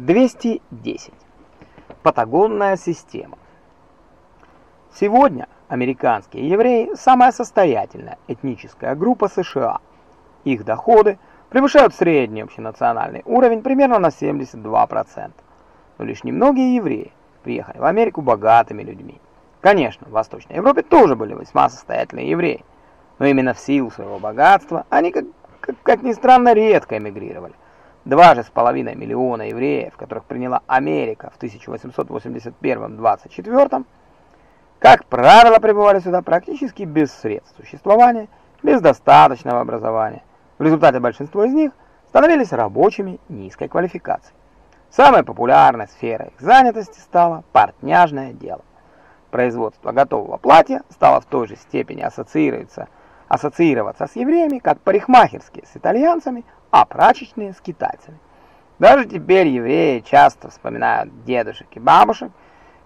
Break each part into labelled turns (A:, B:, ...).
A: 210. Патагонная система. Сегодня американские евреи – самая состоятельная этническая группа США. Их доходы превышают средний общенациональный уровень примерно на 72%. Но лишь немногие евреи приехали в Америку богатыми людьми. Конечно, в Восточной Европе тоже были весьма состоятельные евреи, но именно в силу своего богатства они, как, как, как ни странно, редко эмигрировали. Два же с половиной миллиона евреев, которых приняла Америка в 1881-24, как правило, прибывали сюда практически без средств существования, без достаточного образования. В результате большинство из них становились рабочими низкой квалификации. Самой популярной сферой их занятости стало портняжное дело. Производство готового платья стало в той же степени ассоциироваться с евреями, как парикмахерские с итальянцами, а прачечные с китайцами. Даже теперь евреи часто вспоминают дедушек и бабушек,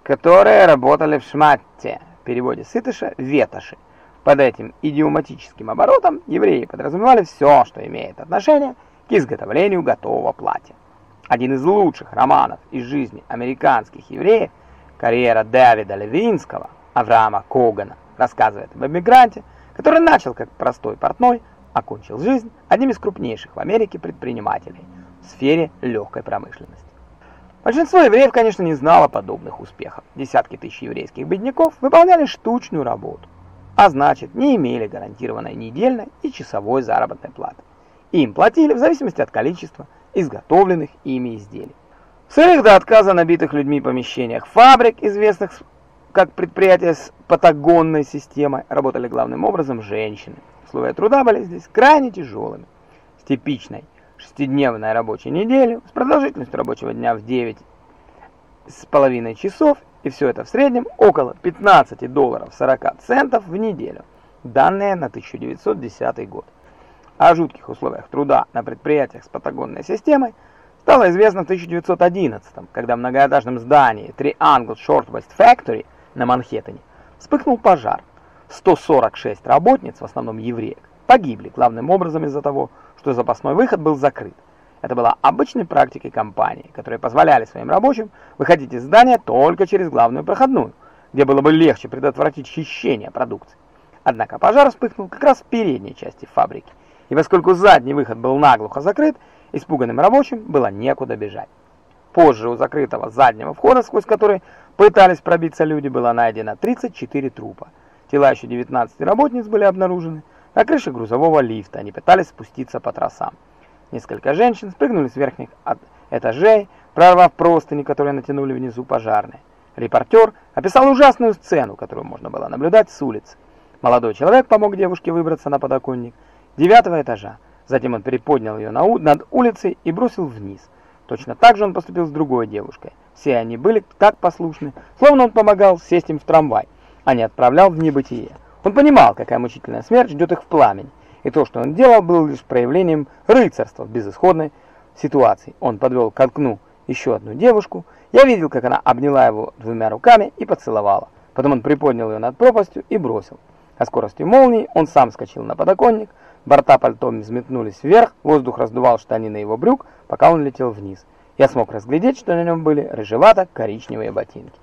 A: которые работали в шматте, в переводе сытыша ветоши. Под этим идиоматическим оборотом евреи подразумевали все, что имеет отношение к изготовлению готового платья. Один из лучших романов из жизни американских евреев, карьера Дэвида Левинского, Авраама Когана, рассказывает об эмигранте, который начал как простой портной, окончил жизнь одним из крупнейших в Америке предпринимателей в сфере легкой промышленности. Большинство евреев, конечно, не знало подобных успехов. Десятки тысяч еврейских бедняков выполняли штучную работу, а значит, не имели гарантированной недельной и часовой заработной платы. Им платили в зависимости от количества изготовленных ими изделий. В сырых до отказа набитых людьми помещениях фабрик, известных как предприятия с патагонной системой, работали главным образом женщины. Условия труда были здесь крайне тяжелыми. С типичной шестидневной рабочей неделей, с продолжительностью рабочего дня в 9 с половиной часов, и все это в среднем около 15 долларов 40 центов в неделю. Данные на 1910 год. О жутких условиях труда на предприятиях с патагонной системой стало известно в 1911 когда в многоэтажном здании Triangle Shirtwaist Factory на Манхэттене вспыхнул пожар. 146 работниц, в основном евреек, погибли главным образом из-за того, что запасной выход был закрыт. Это была обычной практикой компании, которые позволяли своим рабочим выходить из здания только через главную проходную, где было бы легче предотвратить хищение продукции. Однако пожар вспыхнул как раз в передней части фабрики, и поскольку задний выход был наглухо закрыт, испуганным рабочим было некуда бежать. Позже у закрытого заднего входа, сквозь который пытались пробиться люди, было найдено 34 трупа. Тела еще 19 работниц были обнаружены на крыше грузового лифта. Они пытались спуститься по тросам. Несколько женщин спрыгнули с верхних этажей, прорвав простыни, которые натянули внизу пожарные. Репортер описал ужасную сцену, которую можно было наблюдать с улицы. Молодой человек помог девушке выбраться на подоконник девятого этажа. Затем он переподнял ее над улицей и бросил вниз. Точно так же он поступил с другой девушкой. Все они были так послушны, словно он помогал сесть им в трамвай, а не отправлял в небытие. Он понимал, какая мучительная смерть ждет их в пламени, и то, что он делал, было лишь проявлением рыцарства в безысходной ситуации. Он подвел к окну еще одну девушку. Я видел, как она обняла его двумя руками и поцеловала. Потом он приподнял ее над пропастью и бросил. О скорости молнии он сам скочил на подоконник, борта пальто взметнулись вверх, воздух раздувал штанины его брюк, пока он летел вниз. Я смог разглядеть, что на нем были рыжевато-коричневые ботинки.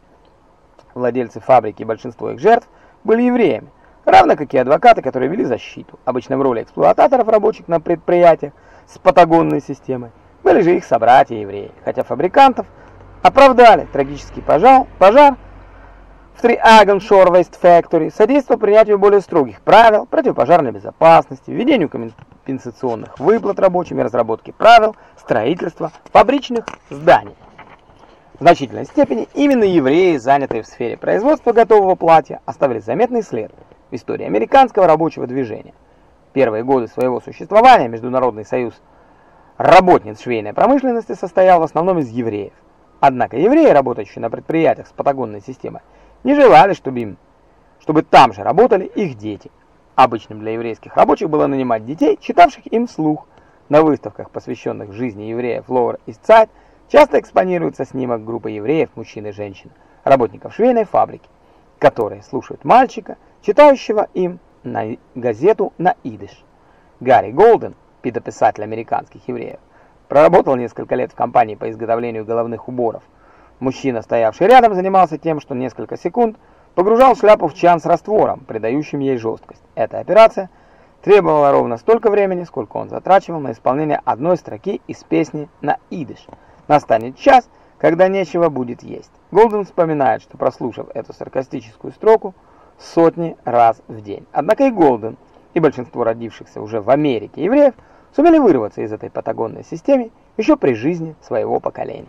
A: Владельцы фабрики и большинство их жертв были евреями, равно как и адвокаты, которые вели защиту. Обычно в роли эксплуататоров рабочих на предприятиях с патагонной системой были же их собратья-евреи, хотя фабрикантов оправдали трагический пожар, пожар в Triagon Shore Waste Factory содействовал принятию более строгих правил противопожарной безопасности, введению компенсационных выплат рабочим и разработке правил строительства фабричных зданий. В значительной степени именно евреи, занятые в сфере производства готового платья, оставили заметный след в истории американского рабочего движения. Первые годы своего существования Международный союз работниц швейной промышленности состоял в основном из евреев. Однако евреи, работающие на предприятиях с патагонной системой, не желали, чтобы им, чтобы там же работали их дети. Обычным для еврейских рабочих было нанимать детей, читавших им вслух. На выставках, посвященных жизни евреев Ловер и Цайт, часто экспонируется снимок группы евреев, мужчин и женщин, работников швейной фабрики, которые слушают мальчика, читающего им на газету на идыш. Гарри Голден, педописатель американских евреев, проработал несколько лет в компании по изготовлению головных уборов. Мужчина, стоявший рядом, занимался тем, что несколько секунд погружал шляпу в чан с раствором, придающим ей жесткость. Эта операция требовала ровно столько времени, сколько он затрачивал на исполнение одной строки из песни на идыш. Настанет час, когда нечего будет есть. Голден вспоминает, что прослушав эту саркастическую строку сотни раз в день. Однако и Голден, и большинство родившихся уже в Америке евреев сумели вырваться из этой патагонной системы еще при жизни своего поколения.